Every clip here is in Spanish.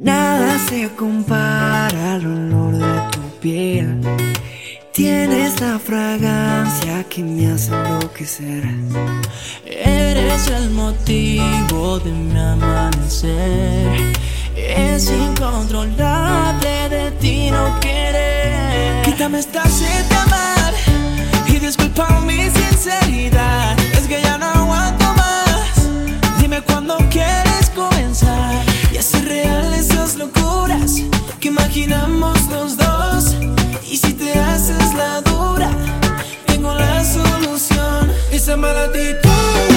Nada se compara al olor de tu piel. Tienes la fragancia que me hace enloquecer. Eres el motivo de mi amanecer. Es incontrolable de ti no querer. Quítame esta sed imaginamos los dos. Y si te haces la dura, tengo la solución. Esa mala actitud.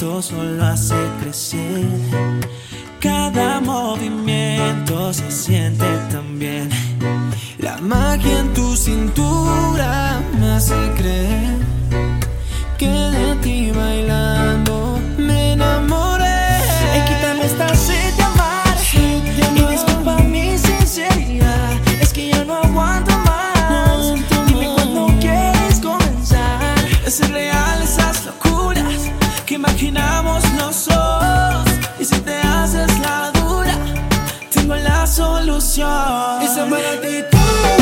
Solo hace crecer. Cada movimiento se siente tan bien. La magia en tu cintura imaginamos los dos. Y si te haces la dura, tengo la solución. Esa mala actitud.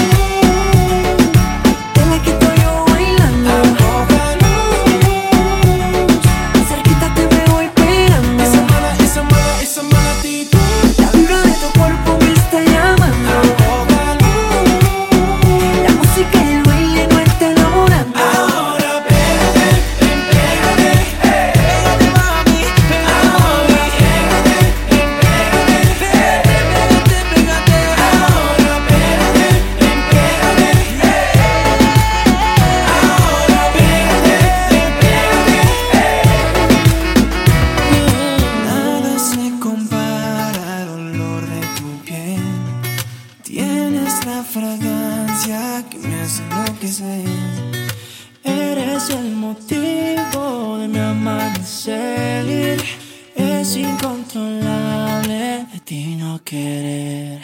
La fragancia que me hace enloquecer. Eres el motivo de mi amanecer. Es incontrolable de ti no querer.